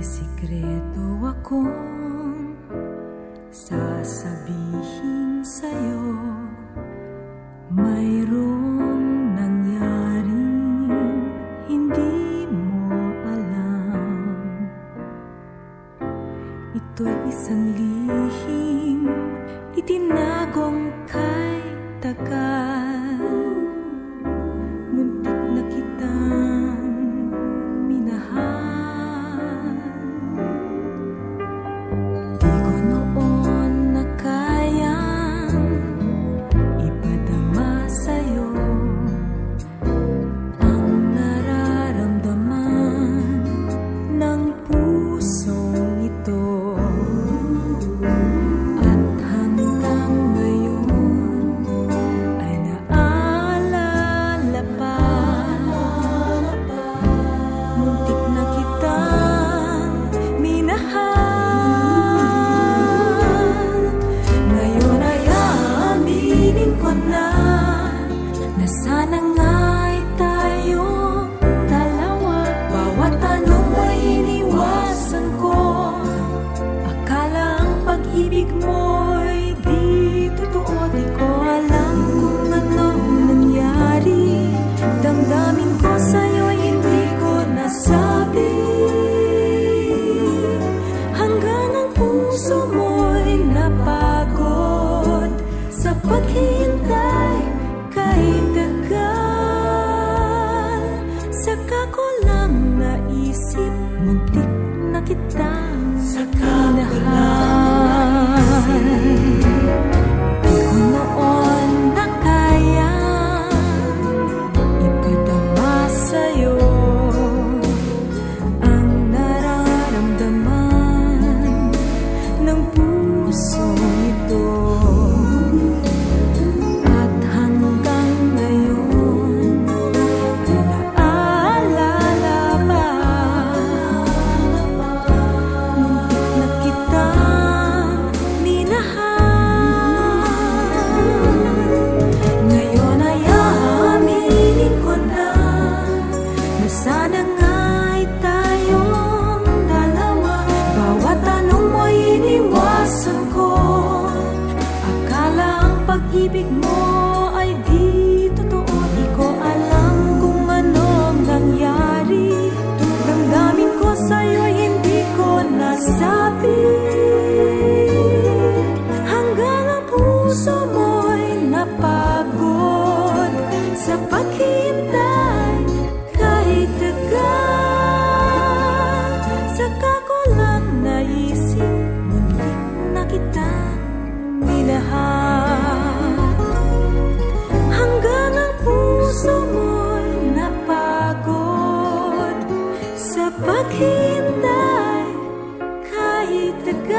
May sikreto akong sasabihin sa'yo Mayroong nangyaring hindi mo alam. Ito'y isang lihim itinagong paghihintay kahit Saka ko lang naisip muntik na kita Saka sa pagkakataon. itagal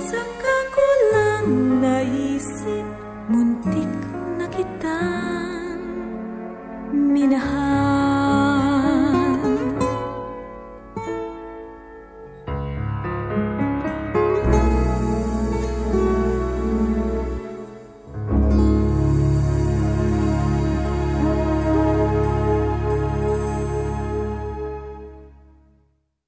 Saka ko lang naisip Muntik na kitang minahal.